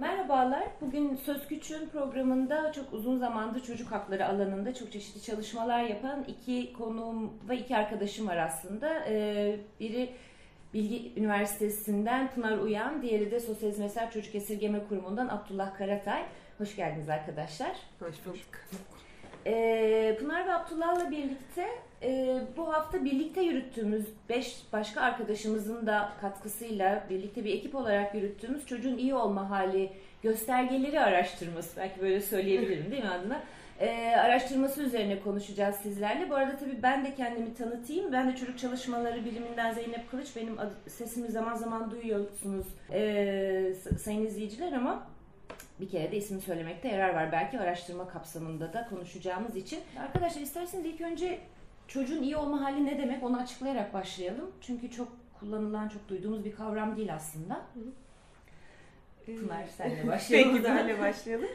Merhabalar. Bugün Söz Küçüğün programında çok uzun zamandır çocuk hakları alanında çok çeşitli çalışmalar yapan iki konuğum ve iki arkadaşım var aslında. Ee, biri Bilgi Üniversitesi'nden Pınar Uyan, diğeri de Sosyal Hizmetler Çocuk Esirgeme Kurumu'ndan Abdullah Karatay. Hoş geldiniz arkadaşlar. Hoş bulduk. Ee, Pınar ve Abdullah'la birlikte e, bu hafta birlikte yürüttüğümüz beş başka arkadaşımızın da katkısıyla birlikte bir ekip olarak yürüttüğümüz çocuğun iyi olma hali göstergeleri araştırması belki böyle söyleyebilirim değil mi adına? Ee, araştırması üzerine konuşacağız sizlerle. Bu arada tabii ben de kendimi tanıtayım. Ben de çocuk çalışmaları biliminden Zeynep Kılıç. Benim ad- sesimi zaman zaman duyuyorsunuz e, sayın izleyiciler ama bir kere de ismini söylemekte yarar var. Belki araştırma kapsamında da konuşacağımız için. Arkadaşlar isterseniz ilk önce çocuğun iyi olma hali ne demek onu açıklayarak başlayalım. Çünkü çok kullanılan, çok duyduğumuz bir kavram değil aslında. Pınar senle başlayalım. Peki benle başlayalım.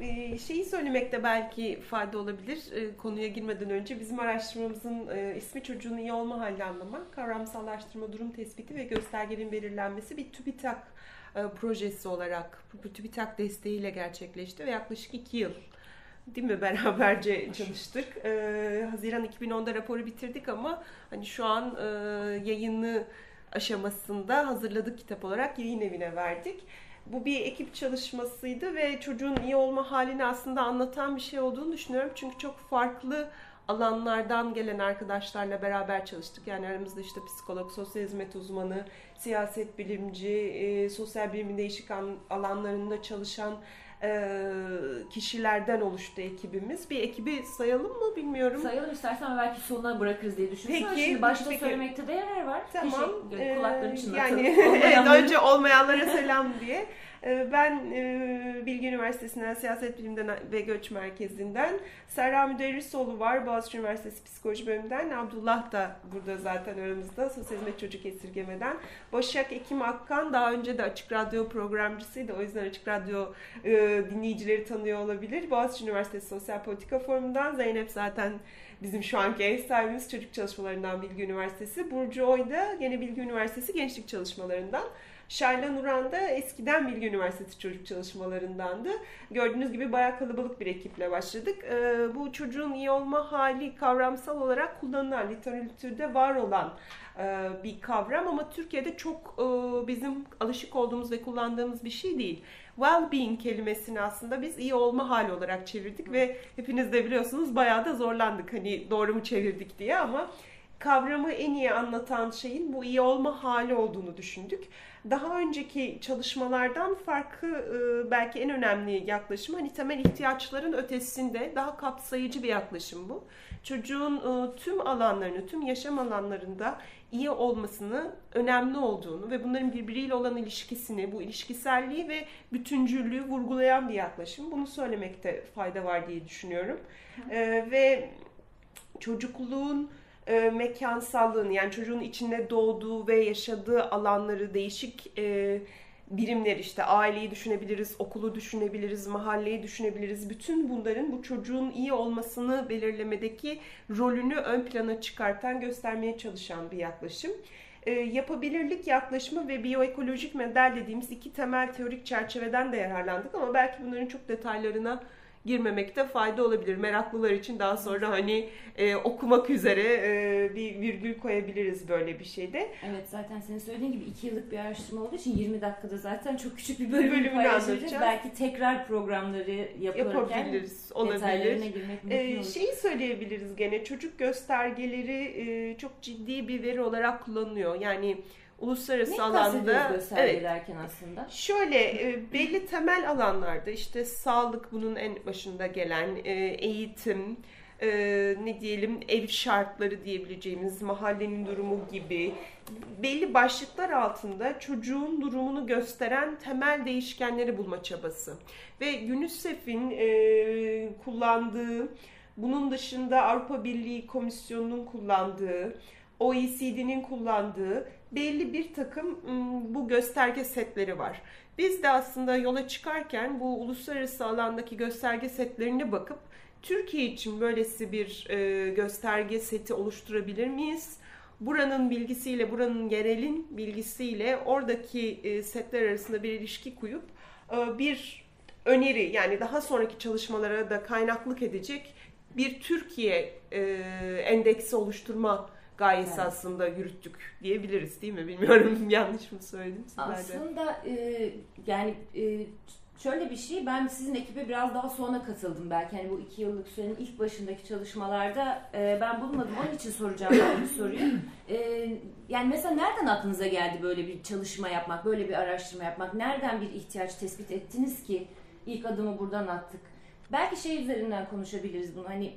Ee, şeyi söylemekte belki fayda olabilir. Ee, konuya girmeden önce bizim araştırmamızın e, ismi çocuğun iyi olma halini anlamak, kavramsallaştırma, durum tespiti ve göstergenin belirlenmesi bir TÜBİTAK e, projesi olarak, bu TÜBİTAK desteğiyle gerçekleşti ve yaklaşık iki yıl değil mi beraberce çalıştık. Ee, Haziran 2010'da raporu bitirdik ama hani şu an e, yayını aşamasında hazırladık kitap olarak yayın evine verdik. Bu bir ekip çalışmasıydı ve çocuğun iyi olma halini aslında anlatan bir şey olduğunu düşünüyorum. Çünkü çok farklı alanlardan gelen arkadaşlarla beraber çalıştık. Yani aramızda işte psikolog, sosyal hizmet uzmanı, siyaset bilimci, e, sosyal bilimin değişik an- alanlarında çalışan e, kişilerden oluştu ekibimiz. Bir ekibi sayalım mı bilmiyorum. Sayalım istersen ama belki sonuna bırakırız diye düşünüyorum. Peki, Şimdi başta peki. söylemekte de yarar var. Tamam. Teşekkür Kulaklarını çınlatalım. Yani evet, önce olmayanlara selam diye. Ee, Ben e, Bilgi Üniversitesi'nden Siyaset Bilim'den ve Göç Merkezi'nden Serra Müderrisoğlu var Boğaziçi Üniversitesi Psikoloji Bölümünden. Abdullah da burada zaten aramızda Sosyal Hizmet Çocuk Esirgeme'den. Başak Ekim Akkan daha önce de Açık Radyo programcısıydı. O yüzden Açık Radyo e, dinleyicileri tanıyor olabilir. Boğaziçi Üniversitesi Sosyal Politika Forumu'ndan. Zeynep zaten bizim şu anki ev sahibimiz çocuk çalışmalarından Bilgi Üniversitesi. Burcu Oy da yine Bilgi Üniversitesi gençlik çalışmalarından. Şayla Nuran da eskiden Bilgi Üniversitesi çocuk çalışmalarındandı. Gördüğünüz gibi bayağı kalabalık bir ekiple başladık. Ee, bu çocuğun iyi olma hali kavramsal olarak kullanılan, literatürde var olan e, bir kavram ama Türkiye'de çok e, bizim alışık olduğumuz ve kullandığımız bir şey değil. Well-being kelimesini aslında biz iyi olma hali olarak çevirdik ve hepiniz de biliyorsunuz bayağı da zorlandık hani doğru mu çevirdik diye ama kavramı en iyi anlatan şeyin bu iyi olma hali olduğunu düşündük. Daha önceki çalışmalardan farkı e, belki en önemli yaklaşım hani temel ihtiyaçların ötesinde daha kapsayıcı bir yaklaşım bu. Çocuğun e, tüm alanlarını, tüm yaşam alanlarında iyi olmasını önemli olduğunu ve bunların birbiriyle olan ilişkisini, bu ilişkiselliği ve bütüncüllüğü vurgulayan bir yaklaşım. Bunu söylemekte fayda var diye düşünüyorum. E, ve çocukluğun e, mekansallığını yani çocuğun içinde doğduğu ve yaşadığı alanları değişik e, birimler işte aileyi düşünebiliriz, okulu düşünebiliriz, mahalleyi düşünebiliriz. Bütün bunların bu çocuğun iyi olmasını belirlemedeki rolünü ön plana çıkartan, göstermeye çalışan bir yaklaşım. E, yapabilirlik yaklaşımı ve biyoekolojik model dediğimiz iki temel teorik çerçeveden de yararlandık ama belki bunların çok detaylarına girmemekte fayda olabilir. Meraklılar için daha sonra hani e, okumak üzere e, bir virgül koyabiliriz böyle bir şeyde. Evet zaten senin söylediğin gibi 2 yıllık bir araştırma olduğu için 20 dakikada zaten çok küçük bir bölümü Bölümünü paylaşabiliriz. Belki tekrar programları yaparken Yapabiliriz, olabilir. girmek mümkün Ee, olur. şeyi söyleyebiliriz gene çocuk göstergeleri e, çok ciddi bir veri olarak kullanılıyor. Yani uluslararası ne alanda evet aslında? Şöyle e, belli temel alanlarda işte sağlık bunun en başında gelen e, eğitim e, ne diyelim ev şartları diyebileceğimiz mahallenin durumu gibi belli başlıklar altında çocuğun durumunu gösteren temel değişkenleri bulma çabası ve UNICEF'in e, kullandığı bunun dışında Avrupa Birliği Komisyonu'nun kullandığı OECD'nin kullandığı belli bir takım ım, bu gösterge setleri var. Biz de aslında yola çıkarken bu uluslararası alandaki gösterge setlerine bakıp Türkiye için böylesi bir gösterge seti oluşturabilir miyiz? Buranın bilgisiyle, buranın yerelin bilgisiyle oradaki setler arasında bir ilişki koyup e, bir öneri yani daha sonraki çalışmalara da kaynaklık edecek bir Türkiye endeksi oluşturma gayesi Evet. aslında yürüttük diyebiliriz değil mi? Bilmiyorum yanlış mı söyledim. Aslında e, yani e, şöyle bir şey ben sizin ekibe biraz daha sonra katıldım belki hani bu iki yıllık sürenin ilk başındaki çalışmalarda e, ben bulmadım onun için soracağım ben bu soruyu. E, yani mesela nereden aklınıza geldi böyle bir çalışma yapmak, böyle bir araştırma yapmak? Nereden bir ihtiyaç tespit ettiniz ki ilk adımı buradan attık? Belki şey üzerinden konuşabiliriz bunu hani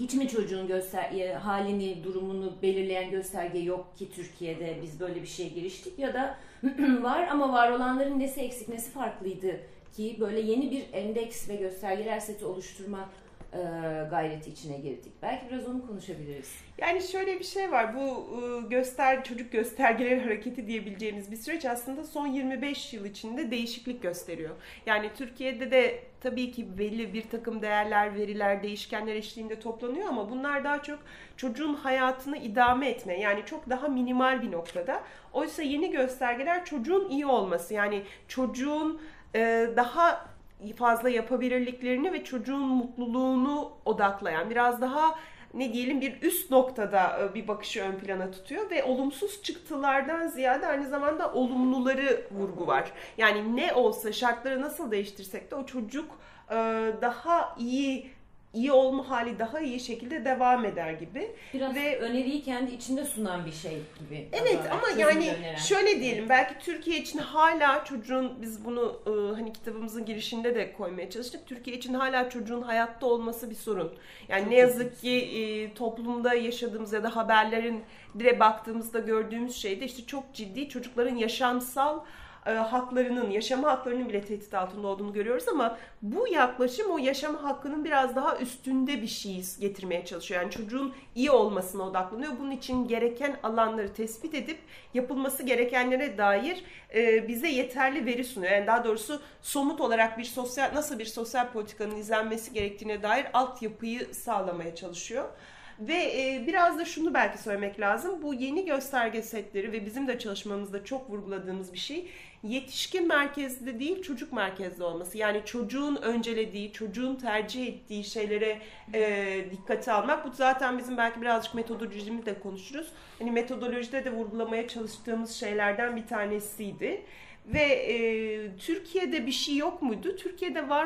hiç mi çocuğun göster e, halini, durumunu belirleyen gösterge yok ki Türkiye'de biz böyle bir şeye giriştik? Ya da var ama var olanların nesi eksik, nesi farklıydı ki böyle yeni bir endeks ve göstergeler seti oluşturma e, gayreti içine girdik. Belki biraz onu konuşabiliriz. Yani şöyle bir şey var. Bu e, göster çocuk göstergeleri hareketi diyebileceğimiz bir süreç aslında son 25 yıl içinde değişiklik gösteriyor. Yani Türkiye'de de tabii ki belli bir takım değerler, veriler, değişkenler eşliğinde toplanıyor ama bunlar daha çok çocuğun hayatını idame etme yani çok daha minimal bir noktada. Oysa yeni göstergeler çocuğun iyi olması yani çocuğun e, daha fazla yapabilirliklerini ve çocuğun mutluluğunu odaklayan biraz daha ne diyelim bir üst noktada e, bir bakışı ön plana tutuyor ve olumsuz çıktılardan ziyade aynı zamanda olumluları vurgu var. Yani ne olsa şartları nasıl değiştirsek de o çocuk e, daha iyi iyi olma hali daha iyi şekilde devam eder gibi. Biraz Ve- öneriyi kendi içinde sunan bir şey gibi. Evet ama yani öneren. şöyle diyelim belki Türkiye için hala çocuğun biz bunu e, hani kitabımızın girişinde de koymaya çalıştık. Türkiye için hala çocuğun hayatta olması bir sorun. Yani Çok ne yazık ki e, toplumda yaşadığımız ya da haberlerin dire baktığımızda gördüğümüz şey de işte çok ciddi çocukların yaşamsal e, haklarının, yaşama haklarının bile tehdit altında olduğunu görüyoruz ama bu yaklaşım o yaşama hakkının biraz daha üstünde bir şey getirmeye çalışıyor. Yani çocuğun iyi olmasına odaklanıyor. Bunun için gereken alanları tespit edip yapılması gerekenlere dair e, bize yeterli veri sunuyor. Yani daha doğrusu somut olarak bir sosyal nasıl bir sosyal politikanın izlenmesi gerektiğine dair altyapıyı sağlamaya çalışıyor. Ve e, biraz da şunu belki söylemek lazım. Bu yeni gösterge setleri ve bizim de çalışmamızda çok vurguladığımız bir şey yetişkin merkezli değil çocuk merkezli olması. Yani çocuğun öncelediği, çocuğun tercih ettiği şeylere e, dikkate almak. Bu zaten bizim belki birazcık metodolojimizi de konuşuruz. Hani metodolojide de vurgulamaya çalıştığımız şeylerden bir tanesiydi. Ve e, Türkiye'de bir şey yok muydu? Türkiye'de var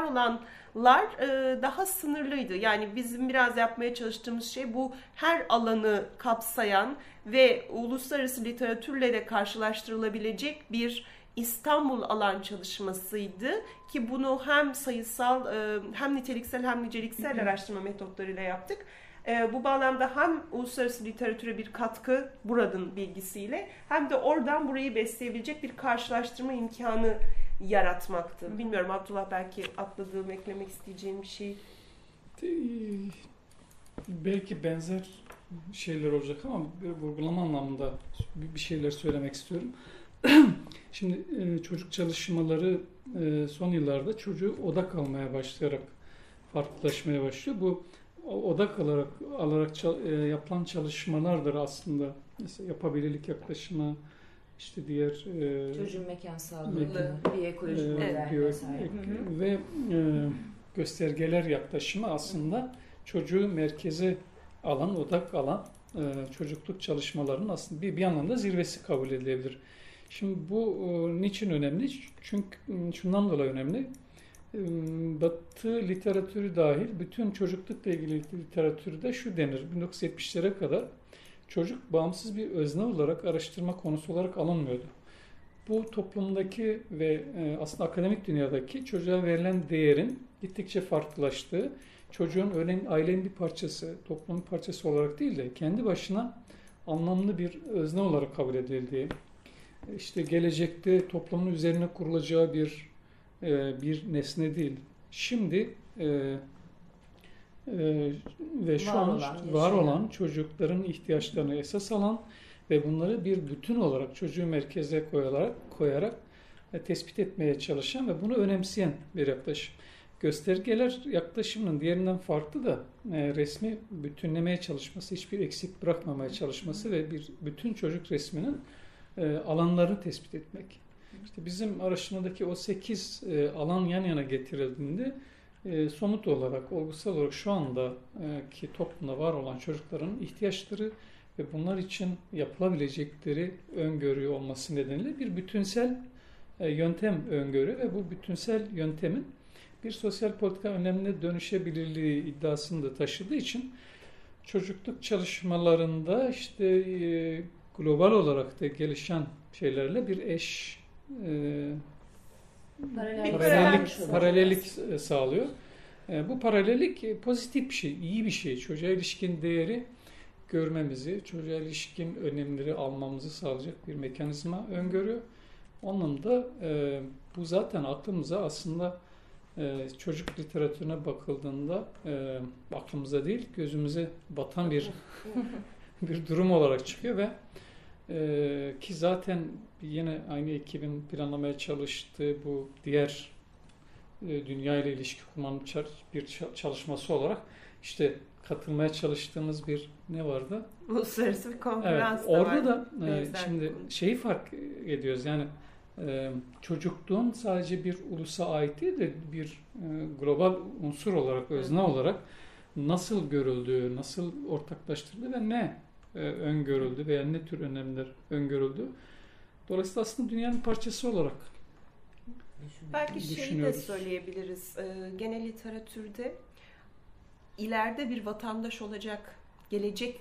olanlar e, daha sınırlıydı. Yani bizim biraz yapmaya çalıştığımız şey bu her alanı kapsayan ve uluslararası literatürle de karşılaştırılabilecek bir İstanbul alan çalışmasıydı ki bunu hem sayısal e, hem niteliksel hem niceliksel araştırma metotlarıyla yaptık. E, Bu bağlamda hem uluslararası literatüre bir katkı buranın bilgisiyle hem de oradan burayı besleyebilecek bir karşılaştırma imkanı yaratmaktı. Bilmiyorum Abdullah belki atladığım, eklemek isteyeceğim bir şey. Belki benzer şeyler olacak ama bir vurgulama anlamında bir şeyler söylemek istiyorum. Şimdi e, çocuk çalışmaları e, son yıllarda çocuğu odak almaya başlayarak farklılaşmaya başlıyor. Bu odak alarak alarak e, yapılan çalışmalardır aslında. Mesela yapabilirlik yaklaşımı, işte diğer e, Çocuğun mekan sağlığı, Mekan- bir ekolojik e, model biyo- vesaire. ek- ve e, göstergeler yaklaşımı aslında çocuğu merkeze alan, odak alan e, çocukluk çalışmalarının aslında bir, bir anlamda zirvesi kabul edilebilir. Şimdi bu e, niçin önemli? Çünkü m, şundan dolayı önemli. E, Batı literatürü dahil bütün çocuklukla ilgili literatürde şu denir. 1970'lere kadar çocuk bağımsız bir özne olarak araştırma konusu olarak alınmıyordu. Bu toplumdaki ve e, aslında akademik dünyadaki çocuğa verilen değerin gittikçe farklılaştığı, çocuğun ölen ailenin bir parçası, toplumun parçası olarak değil de kendi başına anlamlı bir özne olarak kabul edildiği, işte gelecekte toplumun üzerine kurulacağı bir e, bir nesne değil. Şimdi e, ve şu Var an olan, var yaşayan. olan çocukların ihtiyaçlarını esas alan ve bunları bir bütün olarak çocuğu merkeze koyarak koyarak e, tespit etmeye çalışan ve bunu önemseyen bir yaklaşım. Göstergeler yaklaşımının diğerinden farklı da e, resmi bütünlemeye çalışması, hiçbir eksik bırakmamaya çalışması ve bir bütün çocuk resminin e, alanlarını tespit etmek. İşte bizim araştırmadaki o 8 e, alan yan yana getirildiğinde e, somut olarak, olgusal olarak şu anda e, ki toplumda var olan çocukların ihtiyaçları ve bunlar için yapılabilecekleri öngörüyor olması nedeniyle bir bütünsel e, yöntem öngörü ve bu bütünsel yöntemin bir sosyal politika önemine dönüşebilirliği iddiasını da taşıdığı için çocukluk çalışmalarında işte e, global olarak da gelişen şeylerle bir eş e, paralellik, paralellik e, sağlıyor. E, bu paralellik e, pozitif bir şey, iyi bir şey. Çocuğa ilişkin değeri görmemizi, çocuğa ilişkin önemleri almamızı sağlayacak bir mekanizma öngörüyor. Onun da e, bu zaten aklımıza aslında e, çocuk literatürüne bakıldığında e, aklımıza değil gözümüze batan bir bir durum olarak çıkıyor ve e, ki zaten yine aynı ekibin planlamaya çalıştığı bu diğer e, dünya ile ilişki kurmanın bir ça- çalışması olarak işte katılmaya çalıştığımız bir ne vardı? Uluslararası bir Evet, konferans da orada var. da e, şimdi şeyi fark ediyoruz yani e, çocukluğun sadece bir ulusa ait değil de bir e, global unsur olarak, özne olarak nasıl görüldüğü, nasıl ortaklaştırıldığı ve ne e, öngörüldü veya ne tür önemler öngörüldü. Dolayısıyla aslında dünyanın parçası olarak Belki şeyi de söyleyebiliriz. Ee, genel literatürde ileride bir vatandaş olacak, gelecek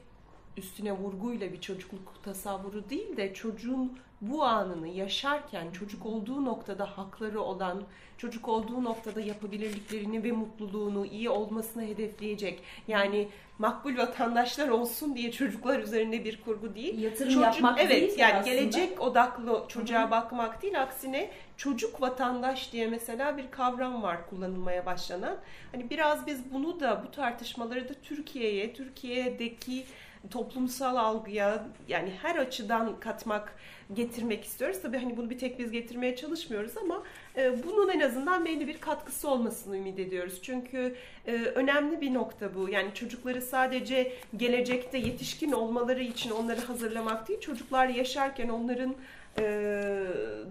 üstüne vurguyla bir çocukluk tasavvuru değil de çocuğun bu anını yaşarken çocuk olduğu noktada hakları olan, çocuk olduğu noktada yapabilirliklerini ve mutluluğunu, iyi olmasını hedefleyecek. Yani makbul vatandaşlar olsun diye çocuklar üzerine bir kurgu değil. Yatırım Çocuk, yapmak evet değil de yani aslında. gelecek odaklı çocuğa bakmak değil aksine çocuk vatandaş diye mesela bir kavram var kullanılmaya başlanan. Hani biraz biz bunu da bu tartışmaları da Türkiye'ye, Türkiye'deki toplumsal algıya yani her açıdan katmak, getirmek istiyoruz. Tabii hani bunu bir tek biz getirmeye çalışmıyoruz ama e, bunun en azından belli bir katkısı olmasını ümit ediyoruz. Çünkü e, önemli bir nokta bu. Yani çocukları sadece gelecekte yetişkin olmaları için onları hazırlamak değil, çocuklar yaşarken onların e,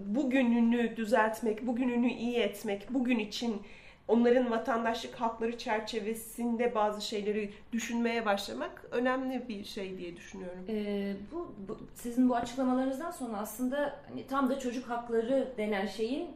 bugününü düzeltmek, bugününü iyi etmek, bugün için onların vatandaşlık hakları çerçevesinde bazı şeyleri düşünmeye başlamak önemli bir şey diye düşünüyorum. Ee, bu, bu sizin bu açıklamalarınızdan sonra aslında hani tam da çocuk hakları denen şeyin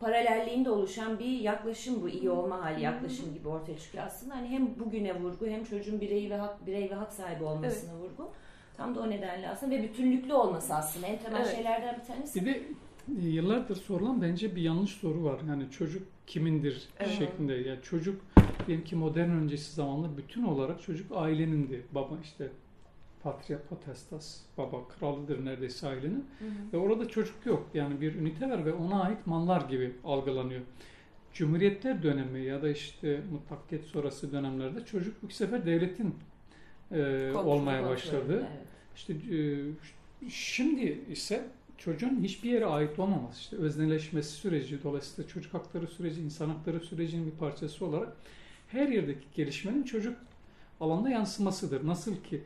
paralelliğinde oluşan bir yaklaşım bu iyi olma hali yaklaşım gibi ortaya çıkıyor aslında. Hani hem bugüne vurgu hem çocuğun birey ve hak birey ve hak sahibi olmasına vurgu. Tam da o nedenle aslında ve bütünlüklü olması aslında en temel Evet. şeylerden bir tanesi. Bir de e, yıllardır sorulan bence bir yanlış soru var. Yani çocuk kimindir Evet. şeklinde. Yani çocuk diyelim ki modern öncesi zamanda bütün olarak çocuk ailenindi. Baba işte patria potestas, baba kralıdır neredeyse ailenin. Hı hı. Ve orada çocuk yok. Yani bir ünite var ve ona ait mallar gibi algılanıyor. Cumhuriyetler dönemi ya da işte mutakkiyet sonrası dönemlerde çocuk bu sefer devletin e, olmaya başladı. evet. İşte e, şimdi ise çocuğun hiçbir yere ait olmaması, işte özneleşmesi süreci, dolayısıyla çocuk hakları süreci, insan hakları sürecinin bir parçası olarak her yerdeki gelişmenin çocuk alanda yansımasıdır. Nasıl ki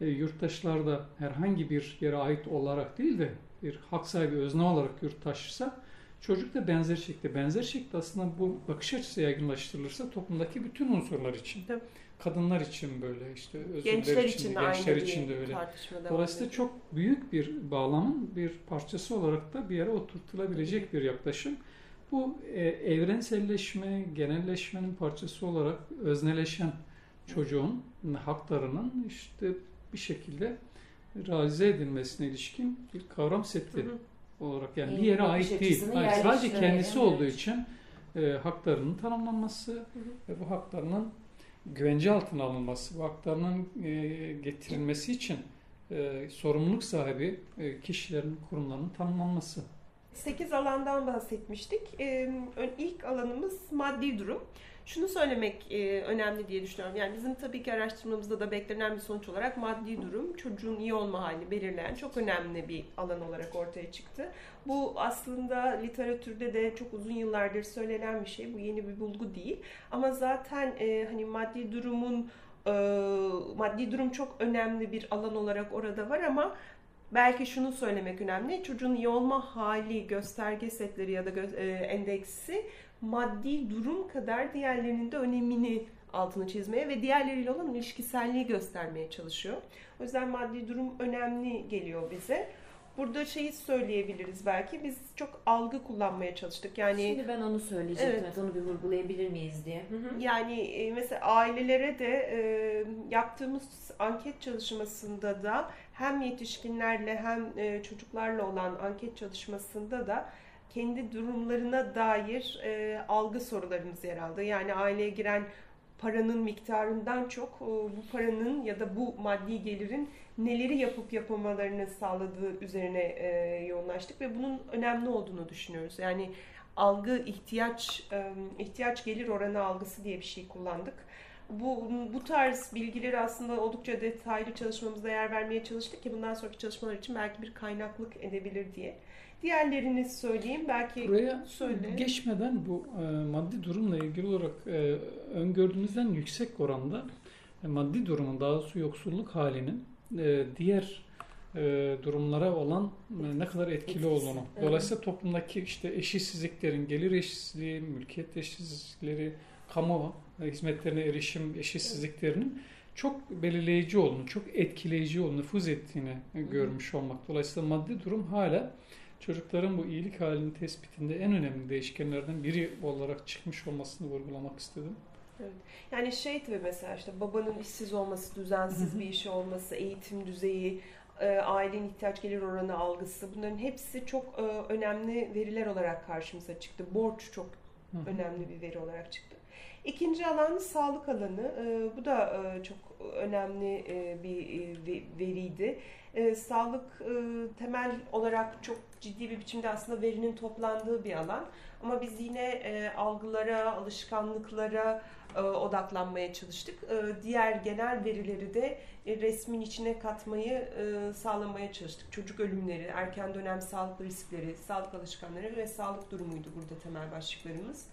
e, yurttaşlarda herhangi bir yere ait olarak değil de bir hak sahibi özne olarak yurttaşsa çocuk da benzer şekilde. Benzer şekilde aslında bu bakış açısı yaygınlaştırılırsa toplumdaki bütün unsurlar için. Tabii. Kadınlar için böyle işte özürler Gençler için, için de, gençler aynı için de öyle. Dolayısıyla çok büyük bir bağlamın bir parçası olarak da bir yere oturtulabilecek bir yaklaşım. Bu e, evrenselleşme, genelleşmenin parçası olarak özneleşen çocuğun haklarının işte bir şekilde realize edilmesine ilişkin bir kavram seti Hı hı. olarak yani bir yere ait değil. açısını Hayır, sadece kendisi olduğu için e, haklarının tanımlanması ve bu haklarının güvence altına alınması, bu haklarının e, getirilmesi için e, sorumluluk sahibi e, kişilerin, kurumların tanımlanması. 8 alandan bahsetmiştik. Ee, ilk alanımız maddi durum. Şunu söylemek e, önemli diye düşünüyorum. Yani bizim tabii ki araştırmamızda da beklenen bir sonuç olarak maddi durum çocuğun iyi olma halini belirleyen çok önemli bir alan olarak ortaya çıktı. Bu aslında literatürde de çok uzun yıllardır söylenen bir şey. Bu yeni bir bulgu değil. Ama zaten e, hani maddi durumun e, maddi durum çok önemli bir alan olarak orada var ama belki şunu söylemek önemli. Çocuğun iyi olma hali, gösterge setleri ya da gö- e, endeksi maddi durum kadar diğerlerinin de önemini altını çizmeye ve diğerleriyle olan ilişkiselliği göstermeye çalışıyor. O yüzden maddi durum önemli geliyor bize. Burada şeyi söyleyebiliriz belki. Biz çok algı kullanmaya çalıştık. Yani Şimdi ben onu söyleyecektim. Evet. Onu bir vurgulayabilir miyiz diye. Hı hı. Yani e, mesela ailelere de e, yaptığımız anket çalışmasında da hem yetişkinlerle hem e, çocuklarla olan anket çalışmasında da kendi durumlarına dair e, algı sorularımız yer aldı. Yani aileye giren paranın miktarından çok e, bu paranın ya da bu maddi gelirin neleri yapıp yapamalarını sağladığı üzerine e, yoğunlaştık ve bunun önemli olduğunu düşünüyoruz. Yani algı ihtiyaç e, ihtiyaç gelir oranı algısı diye bir şey kullandık. Bu bu tarz bilgileri aslında oldukça detaylı çalışmamızda yer vermeye çalıştık ki bundan sonraki çalışmalar için belki bir kaynaklık edebilir diye. Diğerlerini söyleyeyim belki Buraya söyle. geçmeden bu e, maddi durumla ilgili olarak e, öngördüğümüzden yüksek oranda e, maddi durumun daha doğrusu yoksulluk halinin e, diğer e, durumlara olan e, ne kadar etkili Etkisi, olduğunu. evet. Dolayısıyla toplumdaki işte eşitsizliklerin, gelir eşitsizliği, mülkiyet eşitsizlikleri, kamu hizmetlerine erişim eşitsizliklerinin çok belirleyici olduğunu, çok etkileyici olduğunu, nüfuz ettiğini hı. görmüş olmak. Dolayısıyla maddi durum hala çocukların bu iyilik halinin tespitinde en önemli değişkenlerden biri olarak çıkmış olmasını vurgulamak istedim. Yani şey tabii mesela işte babanın işsiz olması, düzensiz bir işi olması, eğitim düzeyi, e, ailenin ihtiyaç gelir oranı algısı bunların hepsi çok e, önemli veriler olarak karşımıza çıktı. Borç çok önemli bir veri olarak çıktı. İkinci alan sağlık alanı. E, Bu da çok önemli bir ve- veriydi. Sağlık temel olarak çok ciddi bir biçimde aslında verinin toplandığı bir alan. Ama biz yine e, algılara, alışkanlıklara e, odaklanmaya çalıştık. E, Diğer genel verileri de e, resmin içine katmayı e, sağlamaya çalıştık. Çocuk ölümleri, erken dönem sağlık riskleri, sağlık alışkanları ve sağlık durumuydu burada temel başlıklarımız.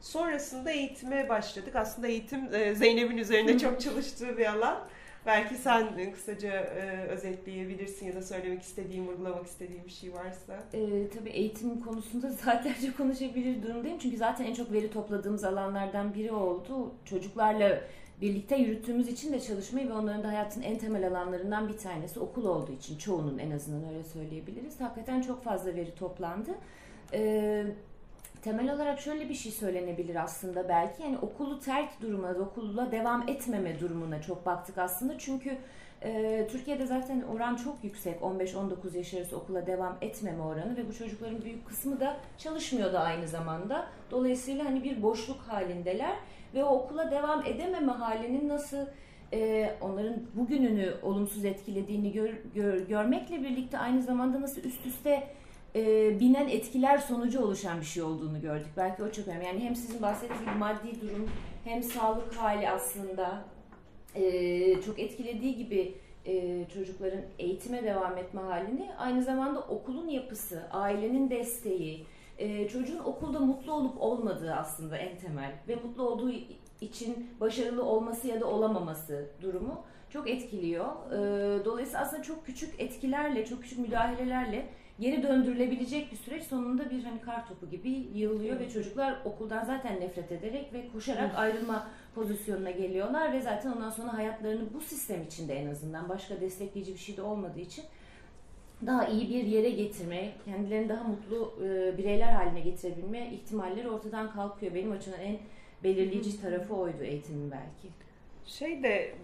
Sonrasında eğitime başladık. Aslında eğitim e, Zeynep'in üzerinde çok çalıştığı bir alan. Belki sen e, kısaca e, özetleyebilirsin ya da söylemek istediğin, vurgulamak istediğin bir şey varsa. Ee, tabii eğitim konusunda saatlerce konuşabilir durumdayım. Çünkü zaten en çok veri topladığımız alanlardan biri oldu. Çocuklarla birlikte yürüttüğümüz için de çalışmayı ve onların da hayatın en temel alanlarından bir tanesi okul olduğu için çoğunun en azından öyle söyleyebiliriz. Hakikaten çok fazla veri toplandı. Ee, temel olarak şöyle bir şey söylenebilir aslında belki yani okulu terk durumuna, okula devam etmeme durumuna çok baktık aslında. Çünkü e, Türkiye'de zaten oran çok yüksek 15-19 yaş arası okula devam etmeme oranı ve bu çocukların büyük kısmı da çalışmıyor da aynı zamanda. Dolayısıyla hani bir boşluk halindeler ve o okula devam edememe halinin nasıl e, onların bugününü olumsuz etkilediğini gör, gör- görmekle birlikte aynı zamanda nasıl üst üste e, binen etkiler sonucu oluşan bir şey olduğunu gördük. Belki o çok önemli. Yani hem sizin bahsettiğiniz maddi durum hem sağlık hali aslında e, çok etkilediği gibi e, çocukların eğitime devam etme halini aynı zamanda okulun yapısı, ailenin desteği, e, çocuğun okulda mutlu olup olmadığı aslında en temel ve mutlu olduğu için başarılı olması ya da olamaması durumu çok etkiliyor. E, dolayısıyla aslında çok küçük etkilerle, çok küçük müdahalelerle geri döndürülebilecek bir süreç sonunda bir hani kar topu gibi yığılıyor ve çocuklar okuldan zaten nefret ederek ve koşarak ayrılma pozisyonuna geliyorlar ve zaten ondan sonra hayatlarını bu sistem içinde en azından başka destekleyici bir şey de olmadığı için daha iyi bir yere getirme, kendilerini daha mutlu e, bireyler haline getirebilme ihtimalleri ortadan kalkıyor. Benim açımdan en belirleyici tarafı oydu eğitimin belki. Şey de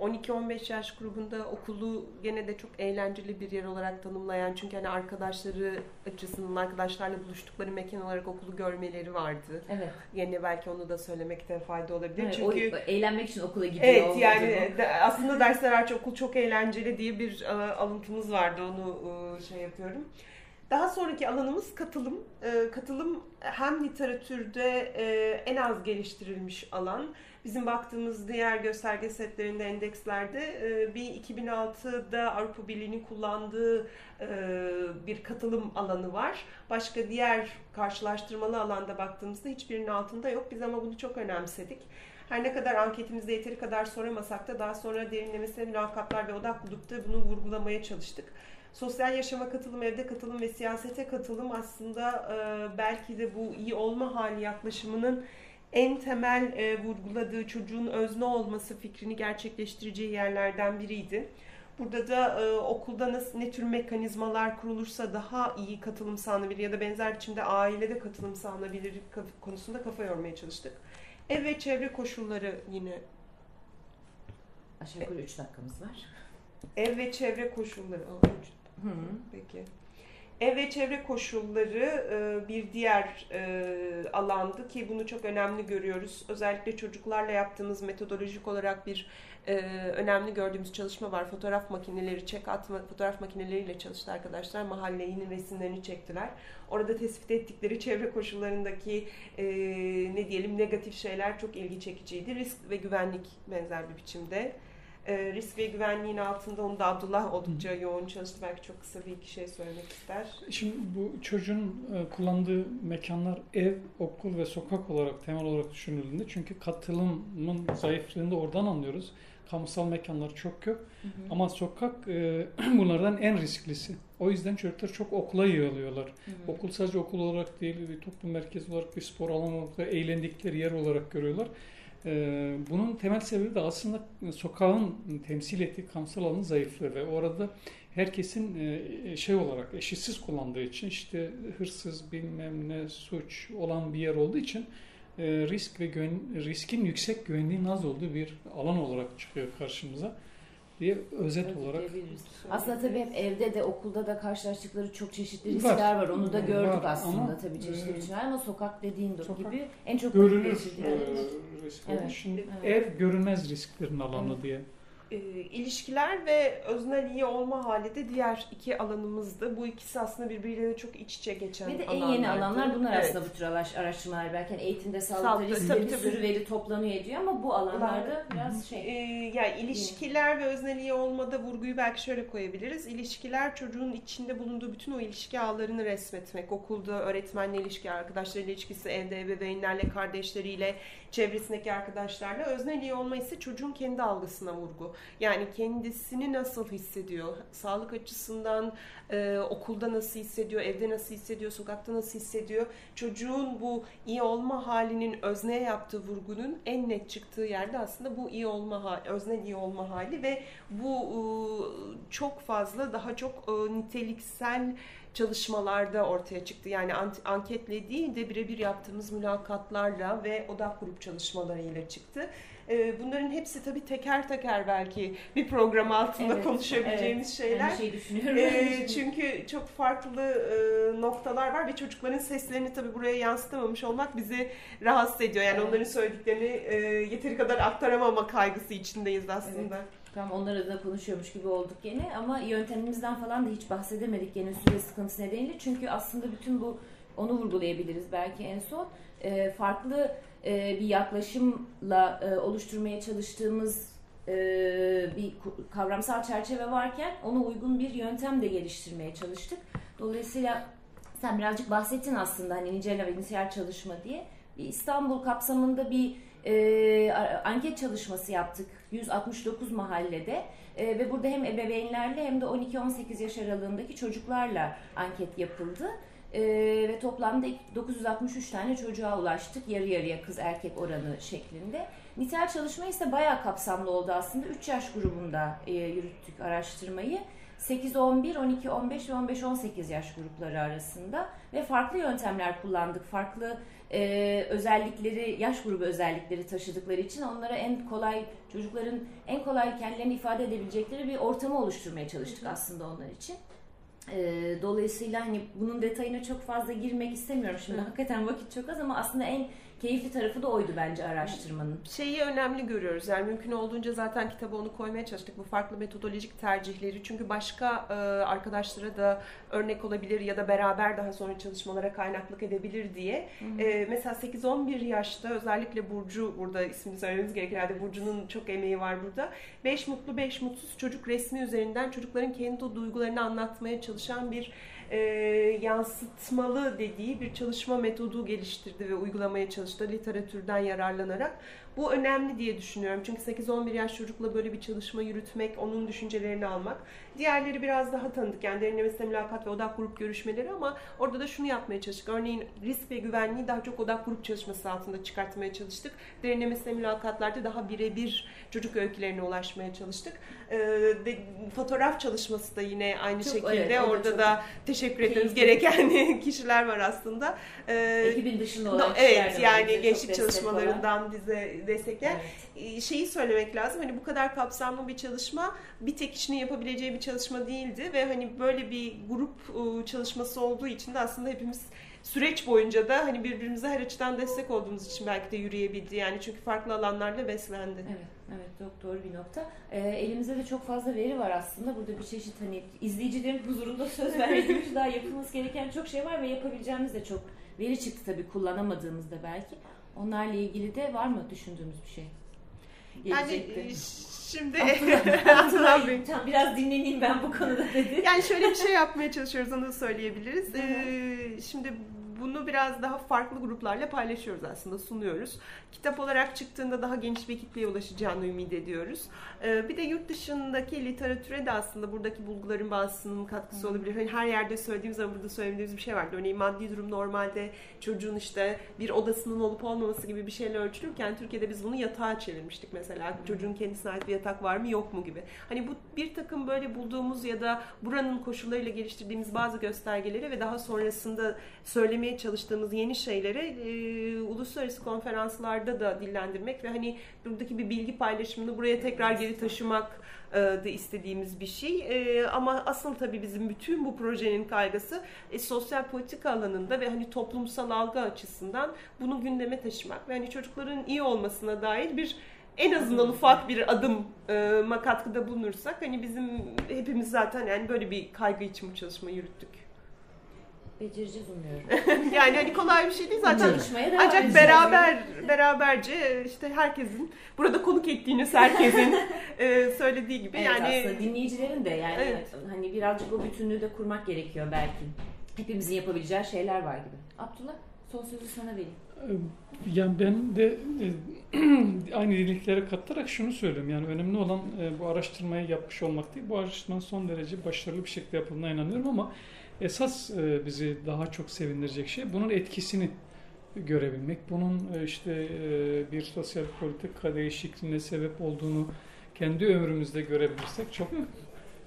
12-15 yaş grubunda okulu gene de çok eğlenceli bir yer olarak tanımlayan çünkü hani arkadaşları açısından arkadaşlarla buluştukları mekan olarak okulu görmeleri vardı. Evet. Yine belki onu da söylemekte fayda olabilir. evet çünkü o, eğlenmek için okula gidiyor. Evet yani de- aslında dersler hariç okul çok eğlenceli diye bir e, alıntımız vardı onu e, şey yapıyorum. Daha sonraki alanımız katılım. Ee, katılım hem literatürde e, en az geliştirilmiş alan. Bizim baktığımız diğer gösterge setlerinde, endekslerde e, bir 2006'da Avrupa Birliği'nin kullandığı e, bir katılım alanı var. Başka diğer karşılaştırmalı alanda baktığımızda hiçbirinin altında yok. Biz ama bunu çok önemsedik. Her ne kadar anketimizde yeteri kadar soramasak da daha sonra derinlemesine mülakatlar ve odak grupta bunu vurgulamaya çalıştık. Sosyal yaşama katılım, evde katılım ve siyasete katılım aslında e, belki de bu iyi olma hali yaklaşımının en temel e, vurguladığı çocuğun özne olması fikrini gerçekleştireceği yerlerden biriydi. Burada da e, okulda nasıl ne tür mekanizmalar kurulursa daha iyi katılım sağlanabilir ya da benzer biçimde ailede katılım sağlanabilir konusunda kafa yormaya çalıştık. Ev ve çevre koşulları yine. Aşağı yukarı 3 dakikamız var. Ev ve çevre koşulları. Hı. Peki. Ev ve çevre koşulları e, bir diğer e, alandı ki bunu çok önemli görüyoruz. Özellikle çocuklarla yaptığımız metodolojik olarak bir e, önemli gördüğümüz çalışma var. Fotoğraf makineleri, çek atma fotoğraf makineleriyle çalıştı arkadaşlar. Mahallenin resimlerini çektiler. Orada tespit ettikleri çevre koşullarındaki ne diyelim negatif şeyler çok ilgi çekiciydi. Risk ve güvenlik benzer bir biçimde e, risk ve güvenliğin altında onu da Abdullah oldukça yoğun çalıştı. Belki çok kısa bir iki şey söylemek ister. Şimdi bu çocuğun e, kullandığı mekanlar ev, okul ve sokak olarak temel olarak düşünüldüğünde çünkü katılımın zayıflığını da oradan anlıyoruz. Kamusal mekanlar çok yok. Hı hı. Ama sokak e, bunlardan en risklisi. O yüzden çocuklar çok okula yığılıyorlar. Hı hı. Okul sadece okul olarak değil, bir toplum merkezi olarak, bir spor alanı olarak, eğlendikleri yer olarak görüyorlar. Ee, bunun temel sebebi de aslında sokağın temsil ettiği kamusal alanın zayıflığı ve orada herkesin e, şey olarak eşitsiz kullandığı için işte hırsız bilmem ne suç olan bir yer olduğu için e, risk ve güven, riskin yüksek güvenliğin az olduğu bir alan olarak çıkıyor karşımıza diye özet olarak. Aslında tabii hep evde de okulda da karşılaştıkları çok çeşitli riskler var. var. Onu da gördük var. aslında ama, tabii çeşitli e, biçimler ama sokak dediğin sokak gibi en çok görülür e, risk. Evet. Şimdi evet. ev görünmez risklerin alanı evet. diye e, ilişkiler ve öznel iyi olma hali de diğer iki alanımızdı. Bu ikisi aslında birbirleriyle çok iç içe geçen Ve de en yeni alanlar bunlar evet. aslında bu tür araştırmalar. Belki hani eğitimde sağlıkta riskli bir sürü veri toplanıyor ediyor ama bu alanlarda biraz şey. E, yani ilişkiler ve öznel iyi olmada vurguyu belki şöyle koyabiliriz. İlişkiler çocuğun içinde bulunduğu bütün o ilişki ağlarını resmetmek. Okulda öğretmenle ilişki, arkadaşlarıyla ilişkisi, evde ebeveynlerle, kardeşleriyle, çevresindeki arkadaşlarla. Öznel iyi olma ise çocuğun kendi algısına vurgu. Yani kendisini nasıl hissediyor? Sağlık açısından e, okulda nasıl hissediyor? Evde nasıl hissediyor? Sokakta nasıl hissediyor? Çocuğun bu iyi olma halinin özneye yaptığı vurgunun en net çıktığı yerde aslında bu iyi olma öznel iyi olma hali ve bu e, çok fazla daha çok e, niteliksel çalışmalarda ortaya çıktı. Yani anketle değil de birebir yaptığımız mülakatlarla ve odak grup çalışmalarıyla çıktı. Ee, bunların hepsi tabii teker teker belki bir program altında evet, konuşabileceğimiz evet. şeyler. Ben şey düşünüyorum. Ee, çünkü çok farklı e, noktalar var ve çocukların seslerini tabii buraya yansıtamamış olmak bizi rahatsız ediyor. Yani evet. onların söylediklerini e, yeteri kadar aktaramama kaygısı içindeyiz aslında. Evet. Tamam onlar adına konuşuyormuş gibi olduk yine ama yöntemimizden falan da hiç bahsedemedik yine süre sıkıntısı nedeniyle. Çünkü aslında bütün bu onu vurgulayabiliriz belki en son. E, farklı e, bir yaklaşımla e, oluşturmaya çalıştığımız e, bir kavramsal çerçeve varken ona uygun bir yöntem de geliştirmeye çalıştık. Dolayısıyla sen birazcık bahsettin aslında hani nicel ve nitel çalışma diye. Bir İstanbul kapsamında bir e, anket çalışması yaptık 169 mahallede e, ve burada hem ebeveynlerle hem de 12-18 yaş aralığındaki çocuklarla anket yapıldı. E, ve toplamda 963 tane çocuğa ulaştık. Yarı yarıya kız erkek oranı şeklinde. Nitel çalışma ise bayağı kapsamlı oldu aslında. 3 yaş grubunda e, yürüttük araştırmayı. 8, 11, 12, 15 ve 15, 18 yaş grupları arasında ve farklı yöntemler kullandık. Farklı e, özellikleri, yaş grubu özellikleri taşıdıkları için onlara en kolay, çocukların en kolay kendilerini ifade edebilecekleri bir ortamı oluşturmaya çalıştık aslında onlar için. E, dolayısıyla hani bunun detayına çok fazla girmek istemiyorum şimdi. Hakikaten vakit çok az ama aslında en keyifli tarafı da oydu bence araştırmanın. şeyi önemli görüyoruz. Yani mümkün olduğunca zaten kitaba onu koymaya çalıştık. Bu farklı metodolojik tercihleri. Çünkü başka e, arkadaşlara da örnek olabilir ya da beraber daha sonra çalışmalara kaynaklık edebilir diye. E, mesela 8-11 yaşta özellikle Burcu burada ismini söylememiz gerekir. Herhalde Burcu'nun çok emeği var burada. 5 mutlu 5 mutsuz çocuk resmi üzerinden çocukların kendi o duygularını anlatmaya çalışan bir e, yansıtmalı dediği bir çalışma metodu geliştirdi ve uygulamaya çalıştı literatürden yararlanarak. Bu önemli diye düşünüyorum. Çünkü 8-11 yaş çocukla böyle bir çalışma yürütmek, onun düşüncelerini almak. Diğerleri biraz daha tanıdık. Yani derinlemesine mülakat ve odak grup görüşmeleri ama orada da şunu yapmaya çalıştık. Örneğin risk ve güvenliği daha çok odak grup çalışması altında çıkartmaya çalıştık. Derinlemesine mülakatlarda daha birebir çocuk öykülerine ulaşmaya çalıştık. Ee, de, fotoğraf çalışması da yine aynı Çok, şekilde. evet, orada çok da teşekkür etmemiz gereken kişiler var aslında. Ee, Ekibin dışında olan No, evet yani gençlik çalışmalarından bize destekleyen Evet. Ee, şeyi söylemek lazım. Hani bu kadar kapsamlı bir çalışma bir tek kişinin yapabileceği bir çalışma değildi ve hani böyle bir grup e, çalışması olduğu için de aslında hepimiz süreç boyunca da hani birbirimize her açıdan destek olduğumuz için belki de yürüyebildi. Yani çünkü farklı alanlarla beslendi. Evet, evet çok doğru bir nokta. Ee, elimizde de çok fazla veri var aslında. Burada bir çeşit hani izleyicilerin huzurunda söz verdiğimiz daha yapılması gereken çok şey var ve yapabileceğimiz de çok veri çıktı tabii kullanamadığımızda belki. Onlarla ilgili de var mı düşündüğümüz bir şey? Yani e, şimdi Abdullah, Abdullah Bey. Tam biraz dinleneyim ben bu konuda dedi. Yani şöyle bir şey yapmaya çalışıyoruz onu söyleyebiliriz. Ee, şimdi bunu biraz daha farklı gruplarla paylaşıyoruz aslında sunuyoruz. Kitap olarak çıktığında daha geniş bir kitleye ulaşacağını ümit ediyoruz. Ee, bir de yurt dışındaki literatüre de aslında buradaki bulguların bazısının katkısı olabilir. Hani her yerde söylediğimiz ama burada söylemediğimiz bir şey vardı. Örneğin maddi durum normalde çocuğun işte bir odasının olup olmaması gibi bir şeyle ölçülürken Türkiye'de biz bunu yatağa çevirmiştik mesela. Çocuğun kendisine ait bir yatak var mı yok mu gibi. Hani bu bir takım böyle bulduğumuz ya da buranın koşullarıyla geliştirdiğimiz bazı göstergeleri ve daha sonrasında söylemeye çalıştığımız yeni şeyleri e, uluslararası konferanslarda da dillendirmek ve hani buradaki bir bilgi paylaşımını buraya tekrar geri taşımak e, da istediğimiz bir şey. E, ama asıl tabii bizim bütün bu projenin kaygısı e, sosyal politika alanında ve hani toplumsal algı açısından bunu gündeme taşımak ve hani çocukların iyi olmasına dair bir en azından ufak bir adıma katkıda bulunursak hani bizim hepimiz zaten yani böyle bir kaygı için bu çalışmayı yürüttük. Becereceğiz umuyorum. Yani hani kolay bir şey değil zaten. Çalışmaya devam Ancak beraber beraberce işte herkesin burada konuk ettiğiniz herkesin e, söylediği gibi Evet, yani aslında dinleyicilerin de yani Evet. hani birazcık o bütünlüğü de kurmak gerekiyor belki. Hepimizin yapabileceği şeyler var gibi. Abdullah son sözü sana vereyim. Yani ben de e, aynı diliklere katarak şunu söylüyorum. Yani önemli olan e, bu araştırmayı yapmış olmak değil. Bu araştırmanın son derece başarılı bir şekilde yapıldığına inanıyorum ama esas e, bizi daha çok sevindirecek şey bunun etkisini görebilmek. Bunun e, işte e, bir sosyal politika değişikliğine sebep olduğunu kendi ömrümüzde görebilirsek çok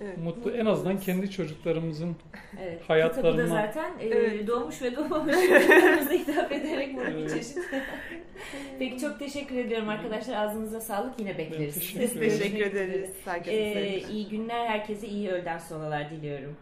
evet. mutlu. En azından kendi çocuklarımızın Evet. Hayatlarına- Kitabı da zaten e, Evet. doğmuş ve doğmamış çocuklarımıza hitap ederek bunu bir Evet. çeşit. Peki çok teşekkür ediyorum arkadaşlar. Ağzınıza sağlık. Yine bekleriz. teşekkür Biz teşekkür ederiz. Herkese Ee, iyi günler. Herkese iyi öğleden sonralar diliyorum.